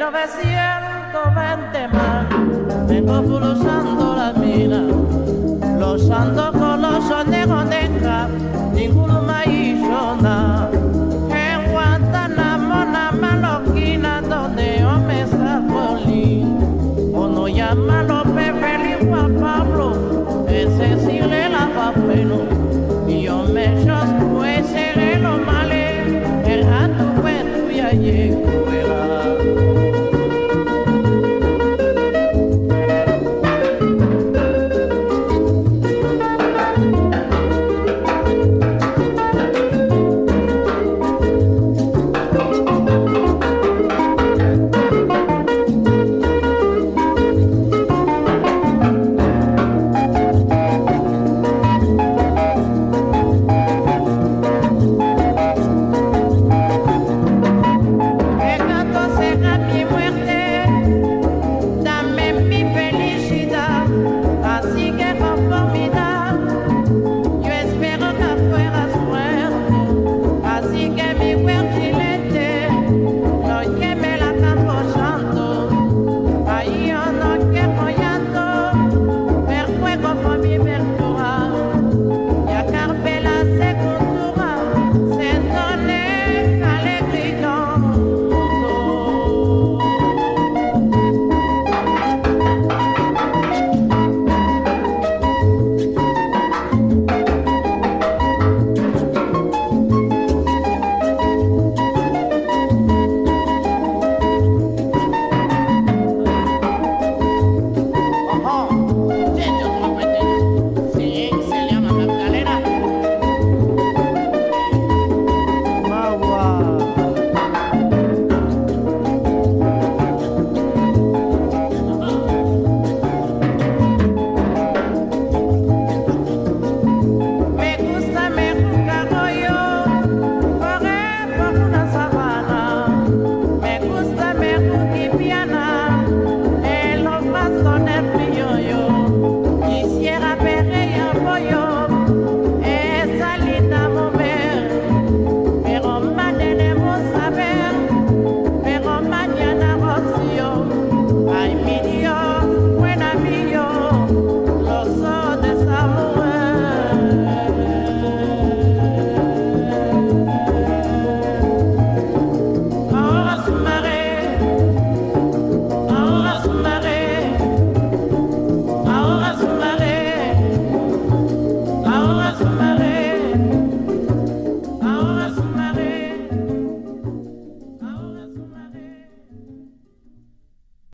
1920 más, vengo pulsando las minas, los ando con los sonegos negra, ninguno me hizo nada. En Guantanamo, la maloquina, donde yo me zapolí, uno llama López Feliz Juan Pablo, ese sí le lava pelo, y yo me echo pues seré lo male, el rato fue tuya llegó.